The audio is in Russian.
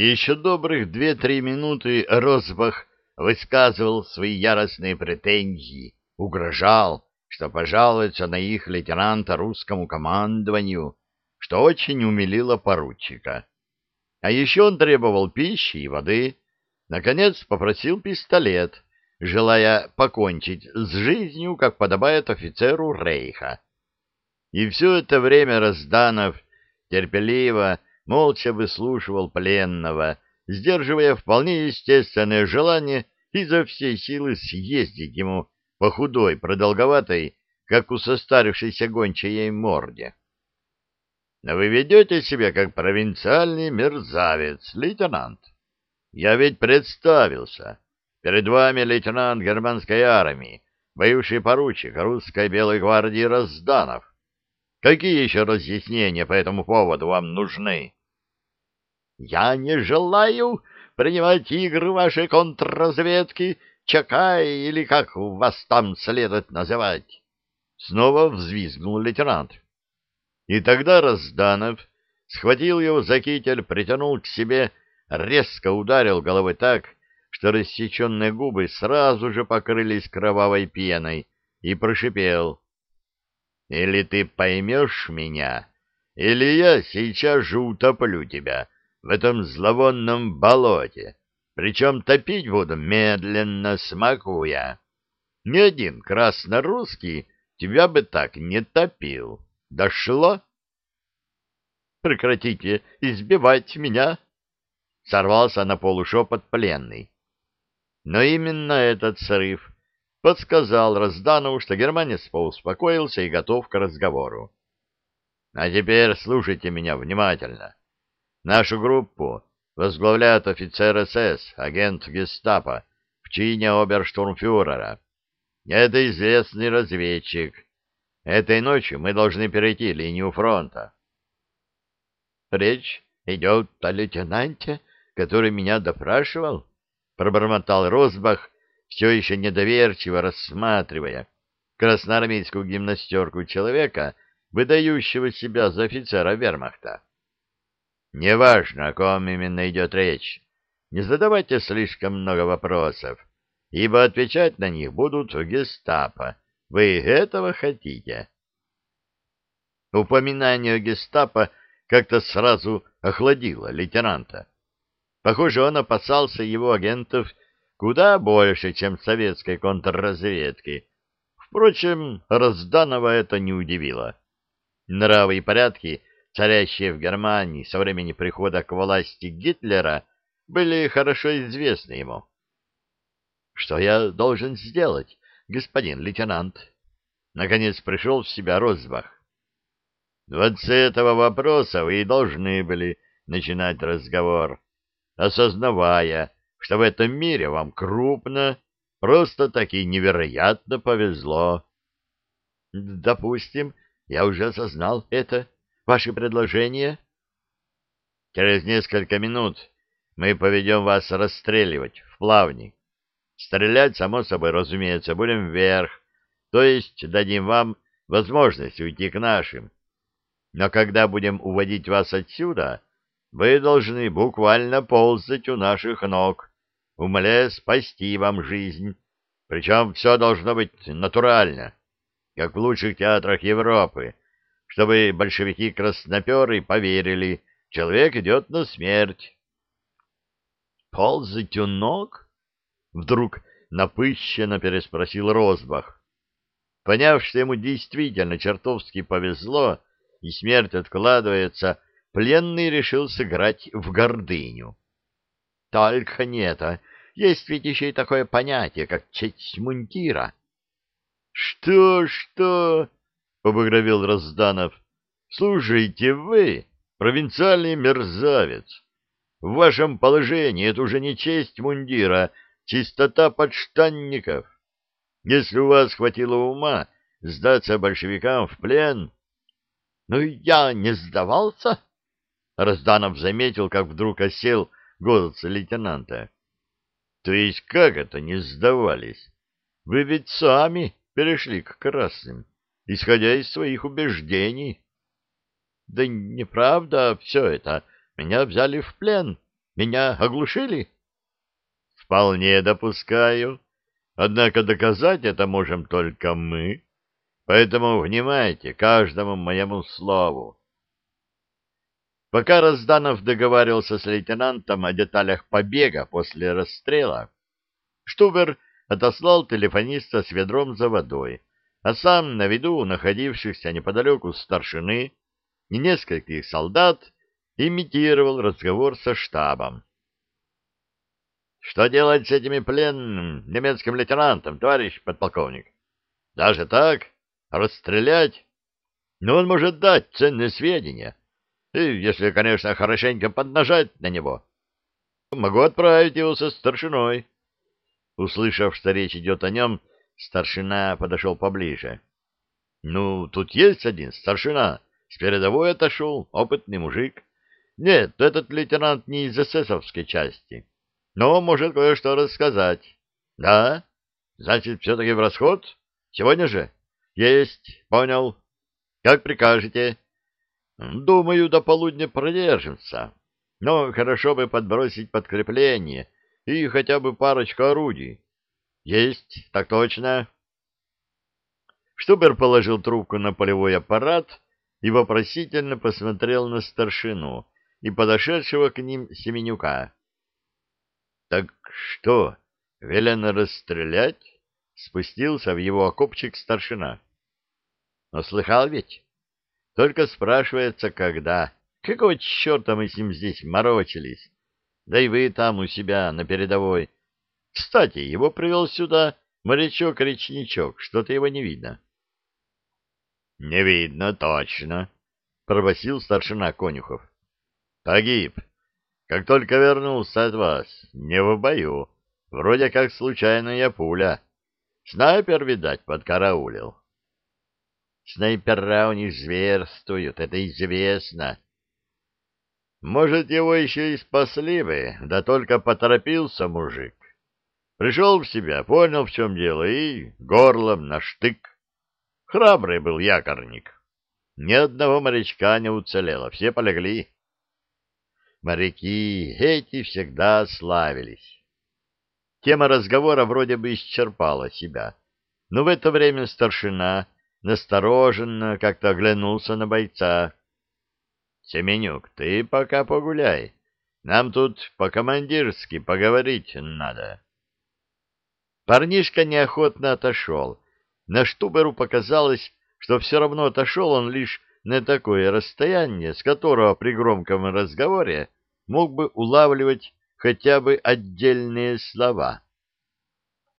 Еще добрых две-три минуты Розбах высказывал свои яростные претензии, угрожал, что пожалуется на их лейтенанта русскому командованию, что очень умилило поручика. А еще он требовал пищи и воды, наконец попросил пистолет, желая покончить с жизнью, как подобает офицеру Рейха. И все это время Разданов терпеливо, молча выслушивал пленного, сдерживая вполне естественное желание изо всей силы съездить ему по худой, продолговатой, как у состарившейся гончей морде. Но вы ведете себя как провинциальный мерзавец, лейтенант. Я ведь представился. Перед вами лейтенант германской армии, бывший поручик русской белой гвардии Разданов. Какие еще разъяснения по этому поводу вам нужны? Я не желаю принимать игры вашей контрразведки, Чакай или как вас там следует называть. Снова взвизгнул лейтенант. И тогда Разданов схватил его за китель, притянул к себе, резко ударил головой так, что рассеченные губы сразу же покрылись кровавой пеной, и прошипел. «Или ты поймешь меня, или я сейчас же утоплю тебя в этом зловонном болоте, причем топить буду медленно, смакуя. Ни один краснорусский тебя бы так не топил». Дошло? Прекратите избивать меня! Сорвался на полушепот пленный. Но именно этот срыв подсказал Разданову, что германец поуспокоился и готов к разговору. А теперь слушайте меня внимательно. Нашу группу возглавляет офицер СС, агент гестапо, в чине оберштурмфюрера. Это известный разведчик, Этой ночью мы должны перейти линию фронта. Речь идет о лейтенанте, который меня допрашивал, пробормотал Розбах, все еще недоверчиво рассматривая красноармейскую гимнастерку человека, выдающего себя за офицера вермахта. Неважно, о ком именно идет речь, не задавайте слишком много вопросов, ибо отвечать на них будут гестапо, вы этого хотите? Упоминание о гестапо как-то сразу охладило лейтенанта. Похоже, он опасался его агентов куда больше, чем советской контрразведки. Впрочем, Разданова это не удивило. Нравы и порядки, царящие в Германии со времени прихода к власти Гитлера, были хорошо известны ему. Что я должен сделать, господин лейтенант. Наконец пришел в себя Розбах. Вот с этого вопроса вы и должны были начинать разговор, осознавая, что в этом мире вам крупно, просто-таки невероятно повезло. Допустим, я уже осознал это. Ваше предложение? Через несколько минут мы поведем вас расстреливать в плавник. Стрелять, само собой, разумеется, будем вверх, то есть дадим вам возможность уйти к нашим. Но когда будем уводить вас отсюда, вы должны буквально ползать у наших ног, умоляя спасти вам жизнь. Причем все должно быть натурально, как в лучших театрах Европы, чтобы большевики-красноперы поверили, человек идет на смерть. «Ползать у ног?» Вдруг напыщенно переспросил Розбах. Поняв, что ему действительно чертовски повезло, и смерть откладывается, пленный решил сыграть в гордыню. Только не это. Есть ведь еще и такое понятие, как честь мунтира. — Что, что? — побагровел Разданов. — Слушайте вы, провинциальный мерзавец. В вашем положении это уже не честь мундира, чистота подштанников. Если у вас хватило ума сдаться большевикам в плен... — Ну, я не сдавался? Разданов заметил, как вдруг осел голос лейтенанта. — То есть как это не сдавались? Вы ведь сами перешли к красным, исходя из своих убеждений. — Да неправда все это. Меня взяли в плен. Меня оглушили? Вполне допускаю. Однако доказать это можем только мы. Поэтому внимайте каждому моему слову. Пока Разданов договаривался с лейтенантом о деталях побега после расстрела, Штубер отослал телефониста с ведром за водой, а сам на виду находившихся неподалеку старшины и нескольких солдат имитировал разговор со штабом. Что делать с этими пленным немецким лейтенантом, товарищ подполковник? Даже так? Расстрелять? Но он может дать ценные сведения. И, если, конечно, хорошенько поднажать на него. Могу отправить его со старшиной. Услышав, что речь идет о нем, старшина подошел поближе. — Ну, тут есть один старшина. С передовой отошел, опытный мужик. Нет, этот лейтенант не из эсэсовской части но может кое-что рассказать. Да? Значит, все-таки в расход? Сегодня же? Есть, понял. Как прикажете. Думаю, до полудня продержимся. Но хорошо бы подбросить подкрепление и хотя бы парочку орудий. Есть, так точно. Штубер положил трубку на полевой аппарат и вопросительно посмотрел на старшину и подошедшего к ним Семенюка. — Так что, велено расстрелять? — спустился в его окопчик старшина. — Но слыхал ведь? Только спрашивается, когда. Какого черта мы с ним здесь морочились? Да и вы там у себя на передовой. Кстати, его привел сюда морячок-речничок. Что-то его не видно. — Не видно, точно, — пробасил старшина Конюхов. — Погиб. Как только вернулся от вас, не в бою, вроде как случайная пуля. Снайпер, видать, подкараулил. Снайпера у них зверствуют, это известно. Может, его еще и спасли бы, да только поторопился мужик. Пришел в себя, понял, в чем дело, и горлом на штык. Храбрый был якорник. Ни одного морячка не уцелело, все полегли. Моряки эти всегда славились. Тема разговора вроде бы исчерпала себя, но в это время старшина настороженно как-то оглянулся на бойца. — Семенюк, ты пока погуляй. Нам тут по-командирски поговорить надо. Парнишка неохотно отошел. На Штуберу показалось, что все равно отошел он лишь на такое расстояние, с которого при громком разговоре мог бы улавливать хотя бы отдельные слова.